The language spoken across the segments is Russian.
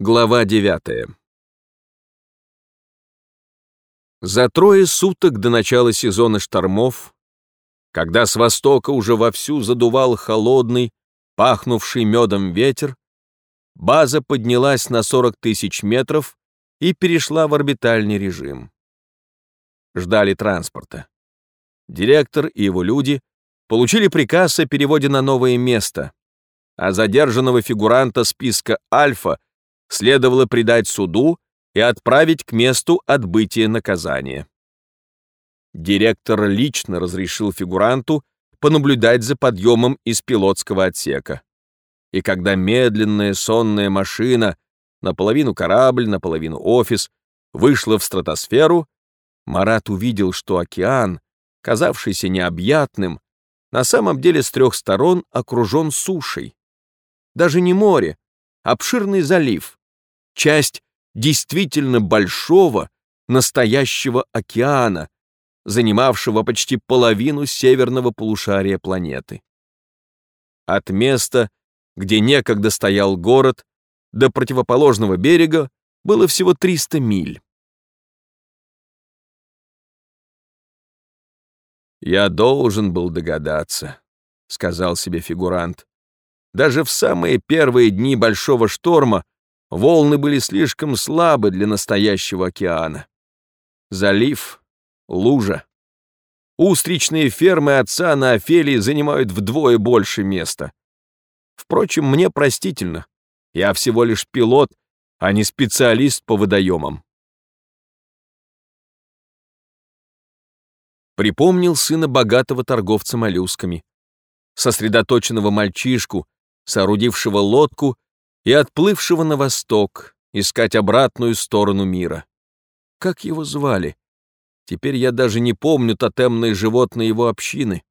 Глава 9 За трое суток до начала сезона штормов, когда с востока уже вовсю задувал холодный, пахнувший медом ветер, база поднялась на 40 тысяч метров и перешла в орбитальный режим. Ждали транспорта. Директор и его люди получили приказ о переводе на новое место, а задержанного фигуранта списка «Альфа» следовало предать суду и отправить к месту отбытия наказания. Директор лично разрешил фигуранту понаблюдать за подъемом из пилотского отсека. И когда медленная сонная машина, наполовину корабль, наполовину офис, вышла в стратосферу, Марат увидел, что океан, казавшийся необъятным, на самом деле с трех сторон окружен сушей. Даже не море, обширный залив, часть действительно большого, настоящего океана, занимавшего почти половину северного полушария планеты. От места, где некогда стоял город, до противоположного берега было всего 300 миль. «Я должен был догадаться», — сказал себе фигурант. Даже в самые первые дни большого шторма волны были слишком слабы для настоящего океана. Залив, лужа. Устричные фермы отца на Офелии занимают вдвое больше места. Впрочем, мне простительно. Я всего лишь пилот, а не специалист по водоемам. Припомнил сына богатого торговца моллюсками, сосредоточенного мальчишку, соорудившего лодку и отплывшего на восток, искать обратную сторону мира. Как его звали? Теперь я даже не помню тотемные животные его общины.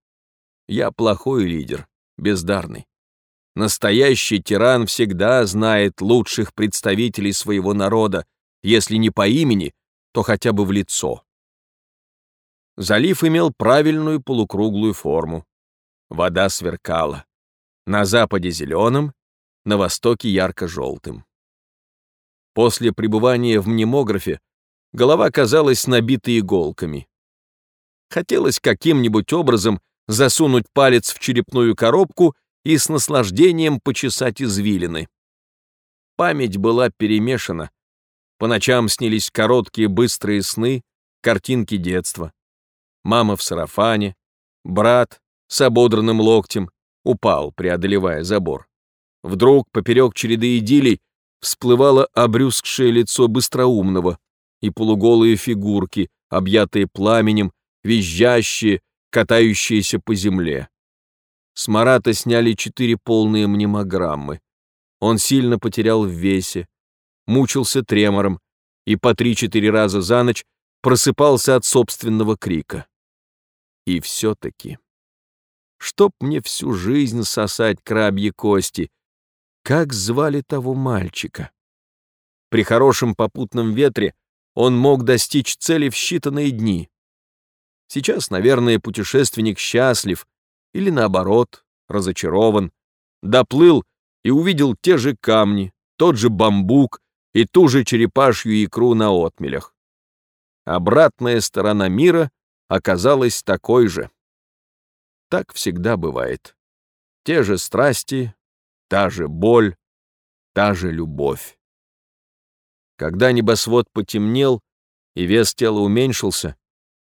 Я плохой лидер, бездарный. Настоящий тиран всегда знает лучших представителей своего народа, если не по имени, то хотя бы в лицо. Залив имел правильную полукруглую форму. Вода сверкала на западе зеленым, на востоке ярко-желтым. После пребывания в мнемографе голова казалась набитой иголками. Хотелось каким-нибудь образом засунуть палец в черепную коробку и с наслаждением почесать извилины. Память была перемешана. По ночам снились короткие быстрые сны, картинки детства. Мама в сарафане, брат с ободранным локтем, упал, преодолевая забор. Вдруг поперек череды идиллий всплывало обрюзгшее лицо быстроумного и полуголые фигурки, объятые пламенем, визжащие, катающиеся по земле. С Марата сняли четыре полные мнемограммы. Он сильно потерял в весе, мучился тремором и по три-четыре раза за ночь просыпался от собственного крика. И все-таки чтоб мне всю жизнь сосать крабьи кости. Как звали того мальчика? При хорошем попутном ветре он мог достичь цели в считанные дни. Сейчас, наверное, путешественник счастлив или, наоборот, разочарован. Доплыл и увидел те же камни, тот же бамбук и ту же черепашью икру на отмелях. Обратная сторона мира оказалась такой же. Так всегда бывает. Те же страсти, та же боль, та же любовь. Когда небосвод потемнел и вес тела уменьшился,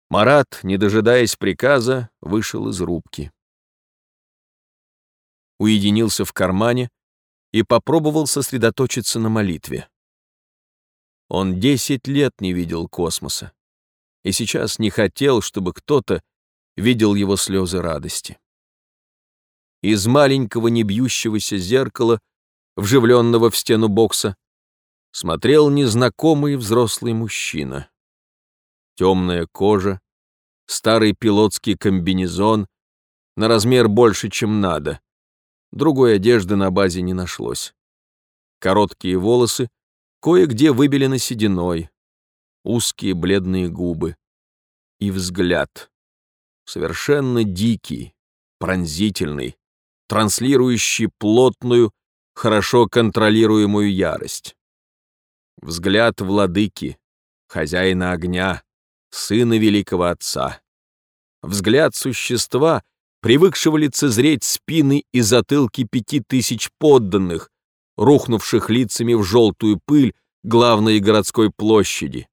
Марат, не дожидаясь приказа, вышел из рубки. Уединился в кармане и попробовал сосредоточиться на молитве. Он десять лет не видел космоса и сейчас не хотел, чтобы кто-то видел его слезы радости. Из маленького небьющегося зеркала, вживленного в стену бокса, смотрел незнакомый взрослый мужчина. Темная кожа, старый пилотский комбинезон, на размер больше, чем надо. Другой одежды на базе не нашлось. Короткие волосы кое-где выбелены сединой, узкие бледные губы и взгляд совершенно дикий, пронзительный, транслирующий плотную, хорошо контролируемую ярость. Взгляд владыки, хозяина огня, сына великого отца. Взгляд существа, привыкшего лицезреть спины и затылки пяти тысяч подданных, рухнувших лицами в желтую пыль главной городской площади.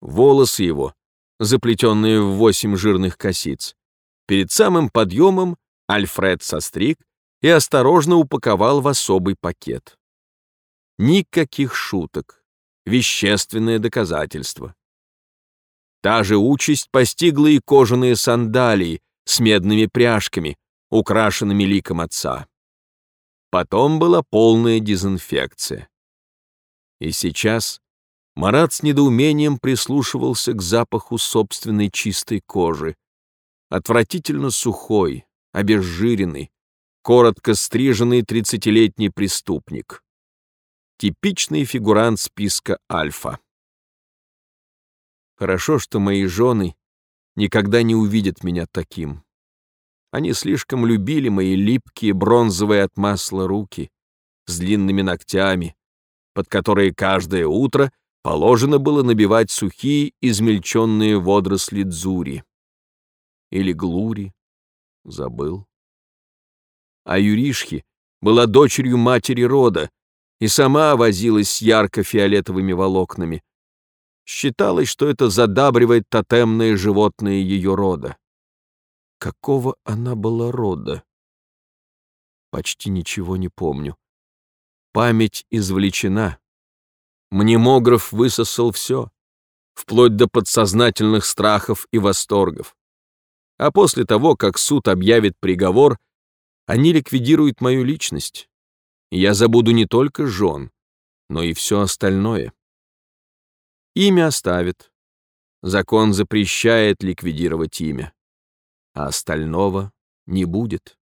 Волосы его, заплетенные в восемь жирных косиц. Перед самым подъемом Альфред состриг и осторожно упаковал в особый пакет. Никаких шуток, вещественное доказательство. Та же участь постигла и кожаные сандалии с медными пряжками, украшенными ликом отца. Потом была полная дезинфекция. И сейчас Марат с недоумением прислушивался к запаху собственной чистой кожи, отвратительно сухой, обезжиренный, коротко стриженный тридцатилетний преступник. Типичный фигурант списка Альфа. Хорошо, что мои жены никогда не увидят меня таким. Они слишком любили мои липкие бронзовые от масла руки с длинными ногтями, под которые каждое утро положено было набивать сухие измельченные водоросли дзури. Или глури, забыл. А Юришхи была дочерью матери рода и сама возилась с ярко-фиолетовыми волокнами, Считалось, что это задабривает тотемное животное ее рода. Какого она была рода? Почти ничего не помню. Память извлечена. Мнемограф высосал все, вплоть до подсознательных страхов и восторгов. А после того, как суд объявит приговор, они ликвидируют мою личность. я забуду не только жен, но и все остальное. Имя оставит. Закон запрещает ликвидировать имя, а остального не будет.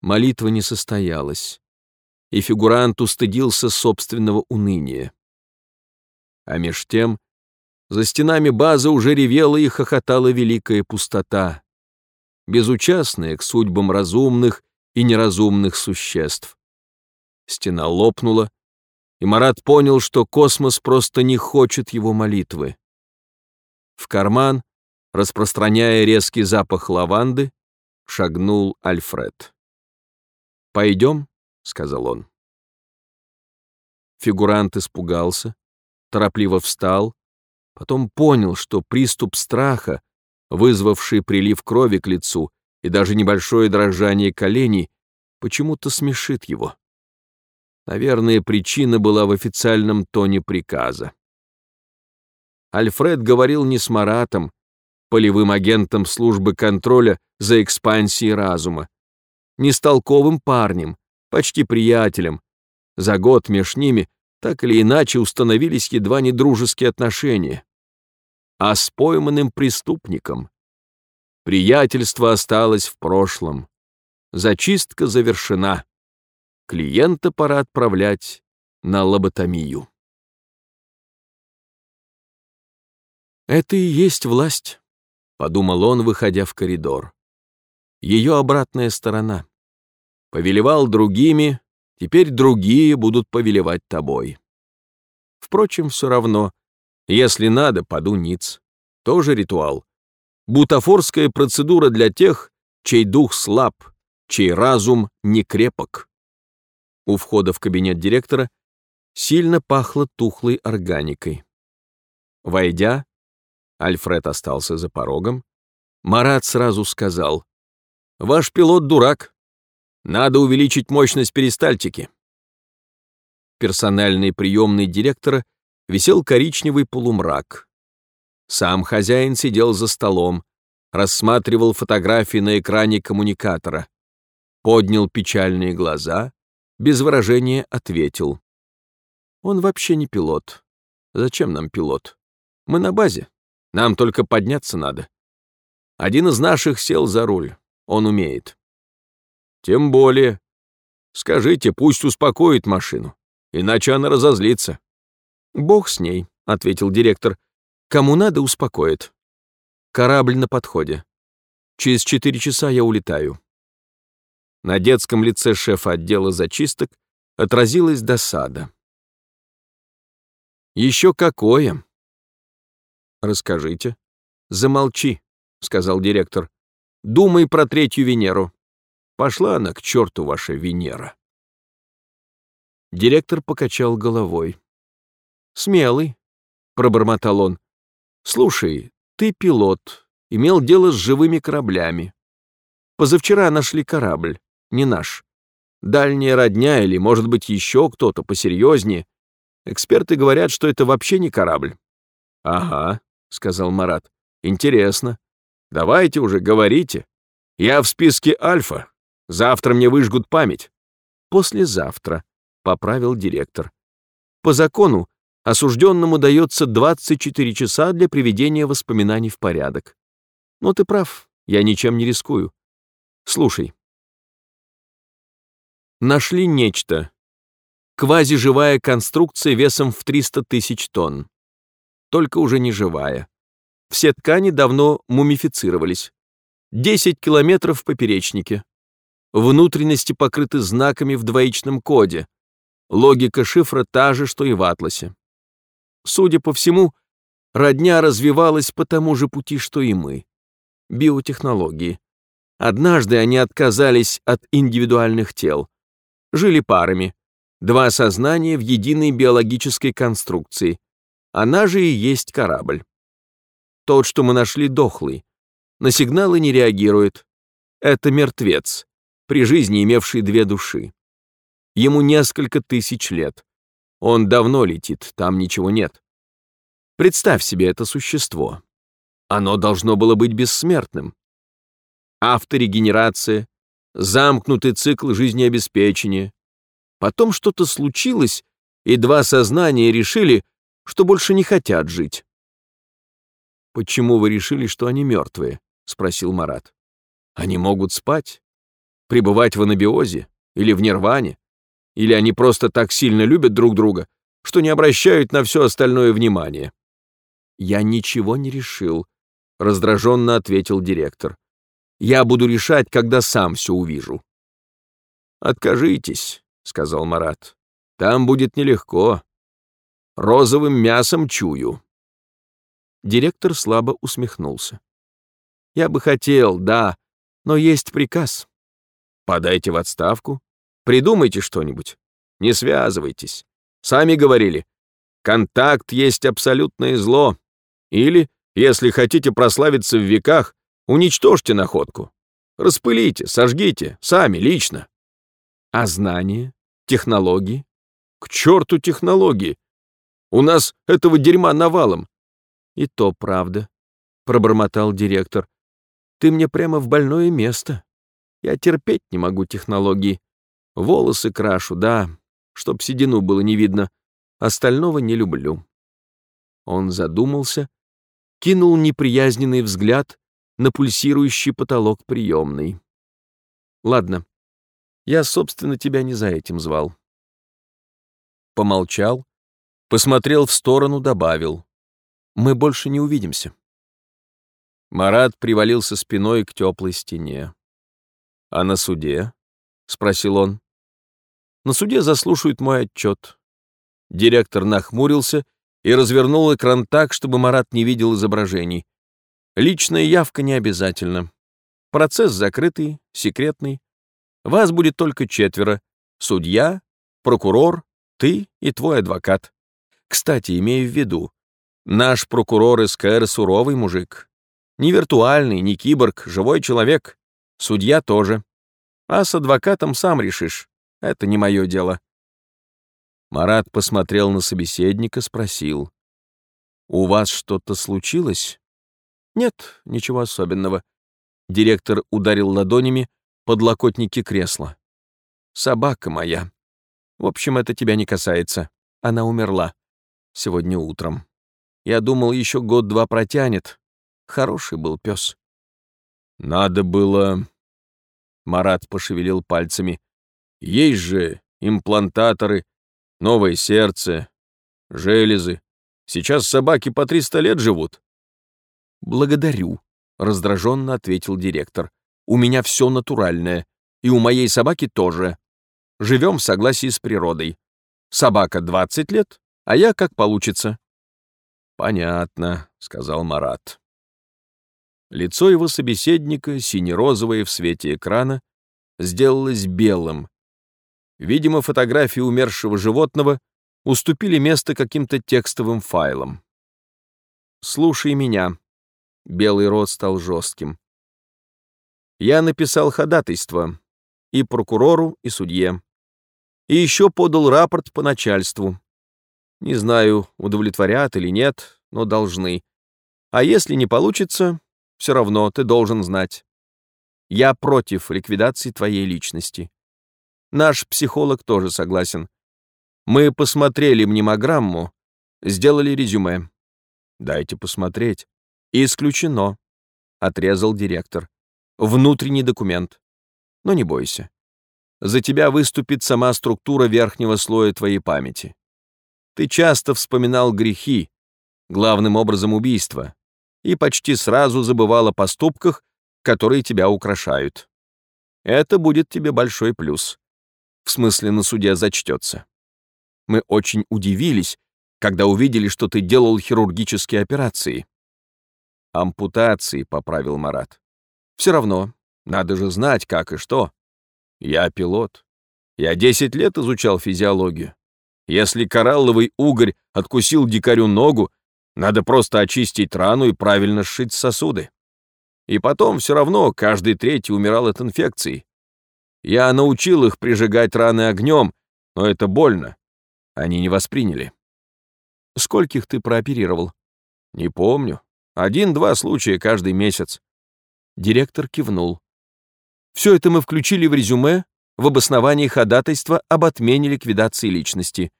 Молитва не состоялась, и фигурант устыдился собственного уныния. А меж тем за стенами базы уже ревела и хохотала великая пустота, безучастная к судьбам разумных и неразумных существ. Стена лопнула, и Марат понял, что космос просто не хочет его молитвы. В карман, распространяя резкий запах лаванды, шагнул Альфред. «Пойдем», — сказал он. Фигурант испугался, торопливо встал, потом понял, что приступ страха, вызвавший прилив крови к лицу и даже небольшое дрожание коленей, почему-то смешит его. Наверное, причина была в официальном тоне приказа. Альфред говорил не с Маратом, полевым агентом службы контроля за экспансией разума, не с толковым парнем, почти приятелем. За год меж ними так или иначе установились едва не дружеские отношения. А с пойманным преступником. Приятельство осталось в прошлом. Зачистка завершена клиента пора отправлять на лоботомию. «Это и есть власть», — подумал он, выходя в коридор. «Ее обратная сторона. Повелевал другими, теперь другие будут повелевать тобой. Впрочем, все равно, если надо, поду ниц. Тоже ритуал. Бутафорская процедура для тех, чей дух слаб, чей разум не крепок. У входа в кабинет директора сильно пахло тухлой органикой. Войдя, Альфред остался за порогом, Марат сразу сказал, «Ваш пилот дурак. Надо увеличить мощность перистальтики». Персональный приемный директора висел коричневый полумрак. Сам хозяин сидел за столом, рассматривал фотографии на экране коммуникатора, поднял печальные глаза без выражения ответил. Он вообще не пилот. Зачем нам пилот? Мы на базе. Нам только подняться надо. Один из наших сел за руль. Он умеет. Тем более. Скажите, пусть успокоит машину, иначе она разозлится. Бог с ней, ответил директор. Кому надо, успокоит. Корабль на подходе. Через четыре часа я улетаю. На детском лице шефа отдела зачисток отразилась досада. Еще какое. Расскажите. Замолчи, сказал директор. Думай про третью Венеру. Пошла она к черту, ваша Венера. Директор покачал головой. «Смелый», — пробормотал он. «Слушай, ты пилот, имел дело с живыми кораблями. Позавчера нашли корабль, не наш. Дальняя родня или, может быть, еще кто-то посерьезнее. Эксперты говорят, что это вообще не корабль». «Ага», — сказал Марат. «Интересно. Давайте уже, говорите. Я в списке Альфа. Завтра мне выжгут память». «Послезавтра», — поправил директор. «По закону осужденному дается 24 часа для приведения воспоминаний в порядок. Но ты прав, я ничем не рискую. Слушай. Нашли нечто. Квазиживая конструкция весом в 300 тысяч тонн. Только уже не живая. Все ткани давно мумифицировались. 10 километров в поперечнике. Внутренности покрыты знаками в двоичном коде. Логика шифра та же, что и в атласе. Судя по всему, родня развивалась по тому же пути, что и мы. Биотехнологии. Однажды они отказались от индивидуальных тел. Жили парами. Два сознания в единой биологической конструкции. Она же и есть корабль. Тот, что мы нашли, дохлый. На сигналы не реагирует. Это мертвец, при жизни имевший две души. Ему несколько тысяч лет. Он давно летит, там ничего нет. Представь себе это существо. Оно должно было быть бессмертным. Авторегенерация, замкнутый цикл жизнеобеспечения. Потом что-то случилось, и два сознания решили, что больше не хотят жить. «Почему вы решили, что они мертвые?» — спросил Марат. «Они могут спать, пребывать в анабиозе или в нирване. Или они просто так сильно любят друг друга, что не обращают на все остальное внимание. «Я ничего не решил», — раздраженно ответил директор. «Я буду решать, когда сам все увижу». «Откажитесь», — сказал Марат. «Там будет нелегко. Розовым мясом чую». Директор слабо усмехнулся. «Я бы хотел, да, но есть приказ. Подайте в отставку Придумайте что-нибудь. Не связывайтесь. Сами говорили, контакт есть абсолютное зло. Или, если хотите прославиться в веках, уничтожьте находку. Распылите, сожгите, сами, лично. А знания, технологии? К черту технологии! У нас этого дерьма навалом. И то правда, пробормотал директор. Ты мне прямо в больное место. Я терпеть не могу технологии. Волосы крашу, да, чтоб седину было не видно. Остального не люблю. Он задумался, кинул неприязненный взгляд на пульсирующий потолок приемной. Ладно, я, собственно, тебя не за этим звал. Помолчал, посмотрел в сторону, добавил. Мы больше не увидимся. Марат привалился спиной к теплой стене. «А на суде?» — спросил он. На суде заслушают мой отчет. Директор нахмурился и развернул экран так, чтобы Марат не видел изображений. Личная явка не обязательно. Процесс закрытый, секретный. Вас будет только четверо. Судья, прокурор, ты и твой адвокат. Кстати, имею в виду, наш прокурор СКР суровый мужик. Не виртуальный, не киборг, живой человек. Судья тоже. А с адвокатом сам решишь. Это не мое дело. Марат посмотрел на собеседника, спросил. «У вас что-то случилось?» «Нет, ничего особенного». Директор ударил ладонями под локотники кресла. «Собака моя. В общем, это тебя не касается. Она умерла. Сегодня утром. Я думал, еще год-два протянет. Хороший был пес. «Надо было...» Марат пошевелил пальцами. Есть же имплантаторы, новое сердце, железы. Сейчас собаки по 300 лет живут. Благодарю, раздраженно ответил директор. У меня все натуральное, и у моей собаки тоже. Живем в согласии с природой. Собака 20 лет, а я как получится». «Понятно», — сказал Марат. Лицо его собеседника, сине-розовое в свете экрана, сделалось белым. Видимо, фотографии умершего животного уступили место каким-то текстовым файлам. «Слушай меня». Белый рот стал жестким. «Я написал ходатайство и прокурору, и судье. И еще подал рапорт по начальству. Не знаю, удовлетворят или нет, но должны. А если не получится, все равно ты должен знать. Я против ликвидации твоей личности. Наш психолог тоже согласен. Мы посмотрели мнемограмму, сделали резюме. Дайте посмотреть. Исключено, отрезал директор. Внутренний документ. Но не бойся. За тебя выступит сама структура верхнего слоя твоей памяти. Ты часто вспоминал грехи, главным образом убийства, и почти сразу забывал о поступках, которые тебя украшают. Это будет тебе большой плюс. В смысле, на суде зачтется. Мы очень удивились, когда увидели, что ты делал хирургические операции. Ампутации, поправил Марат. Все равно, надо же знать, как и что. Я пилот. Я 10 лет изучал физиологию. Если коралловый угорь откусил дикарю ногу, надо просто очистить рану и правильно сшить сосуды. И потом все равно каждый третий умирал от инфекции. Я научил их прижигать раны огнем, но это больно. Они не восприняли. Скольких ты прооперировал? Не помню. Один-два случая каждый месяц. Директор кивнул. Все это мы включили в резюме в обосновании ходатайства об отмене ликвидации личности.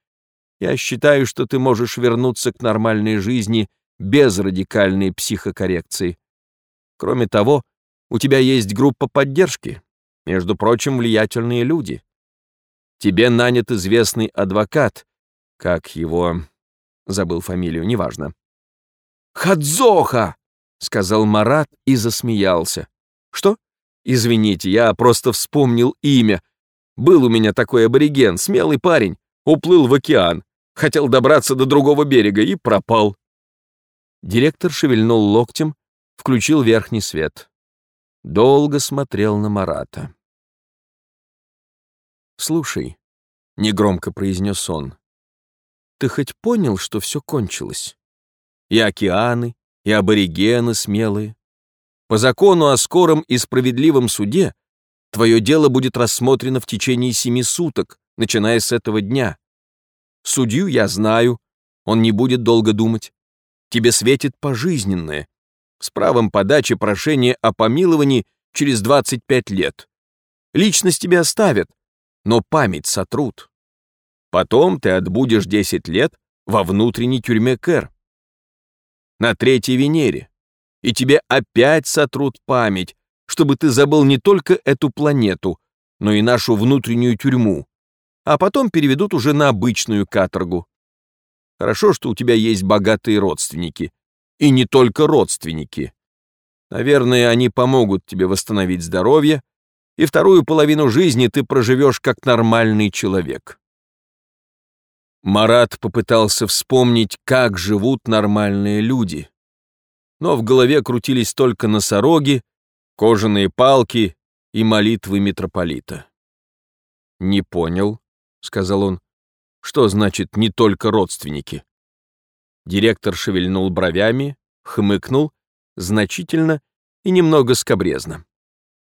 Я считаю, что ты можешь вернуться к нормальной жизни без радикальной психокоррекции. Кроме того, у тебя есть группа поддержки, между прочим, влиятельные люди. Тебе нанят известный адвокат, как его... Забыл фамилию, неважно. «Хадзоха!» — сказал Марат и засмеялся. «Что? Извините, я просто вспомнил имя. Был у меня такой абориген, смелый парень, уплыл в океан, хотел добраться до другого берега и пропал». Директор шевельнул локтем, включил верхний свет. Долго смотрел на Марата. «Слушай», — негромко произнес он, — «ты хоть понял, что все кончилось? И океаны, и аборигены смелые. По закону о скором и справедливом суде твое дело будет рассмотрено в течение семи суток, начиная с этого дня. Судью я знаю, он не будет долго думать. Тебе светит пожизненное, с правом подачи прошения о помиловании через 25 лет. Личность тебя оставят, но память сотрут. Потом ты отбудешь 10 лет во внутренней тюрьме Кэр. На третьей Венере. И тебе опять сотрут память, чтобы ты забыл не только эту планету, но и нашу внутреннюю тюрьму. А потом переведут уже на обычную каторгу. Хорошо, что у тебя есть богатые родственники. И не только родственники. Наверное, они помогут тебе восстановить здоровье, и вторую половину жизни ты проживешь как нормальный человек. Марат попытался вспомнить, как живут нормальные люди. Но в голове крутились только носороги, кожаные палки и молитвы митрополита. «Не понял», — сказал он, — «что значит не только родственники?» Директор шевельнул бровями, хмыкнул, значительно и немного скобрезно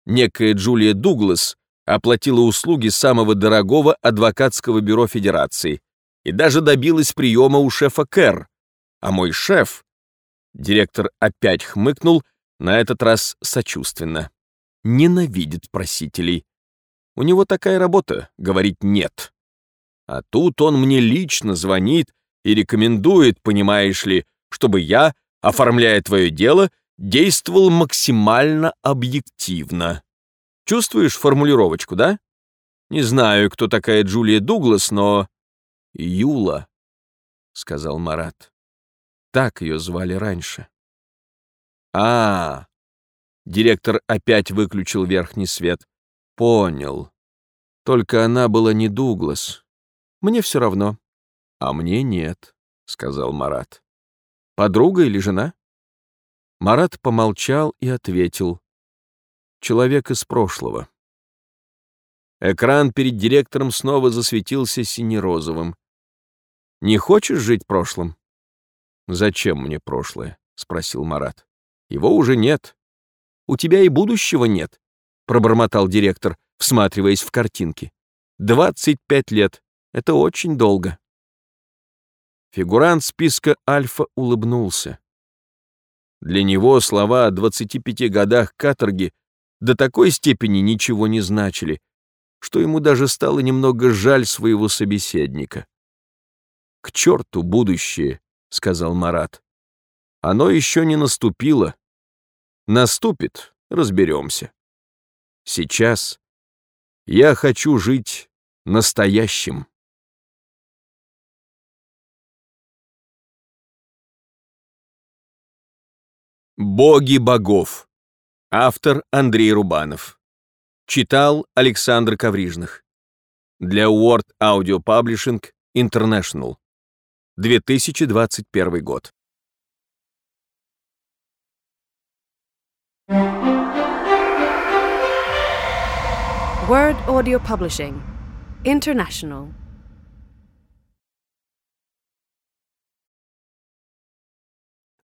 некая Джулия Дуглас оплатила услуги самого дорогого адвокатского бюро Федерации и даже добилась приема у шефа Кэр. А мой шеф... Директор опять хмыкнул, на этот раз сочувственно. Ненавидит просителей. У него такая работа — говорить «нет». А тут он мне лично звонит и рекомендует, понимаешь ли, чтобы я, оформляя твое дело, действовал максимально объективно. Чувствуешь формулировочку, да? Не знаю, кто такая Джулия Дуглас, но... Юла, — сказал Марат. Так ее звали раньше. а, -а, -а. Директор опять выключил верхний свет. Понял. Только она была не Дуглас. Мне все равно. А мне нет, сказал Марат. Подруга или жена? Марат помолчал и ответил. Человек из прошлого. Экран перед директором снова засветился сине-розовым. «Не хочешь жить прошлым?» «Зачем мне прошлое?» — спросил Марат. «Его уже нет. У тебя и будущего нет», — пробормотал директор, всматриваясь в картинки. «Двадцать пять лет. Это очень долго». Фигурант списка Альфа улыбнулся. Для него слова о 25 годах каторги до такой степени ничего не значили, что ему даже стало немного жаль своего собеседника. «К черту будущее», — сказал Марат. «Оно еще не наступило. Наступит, разберемся. Сейчас я хочу жить настоящим». Боги богов. Автор Андрей Рубанов. Читал Александр Коврижных. Для Word Audio Publishing International. 2021 год. Word Audio Publishing International.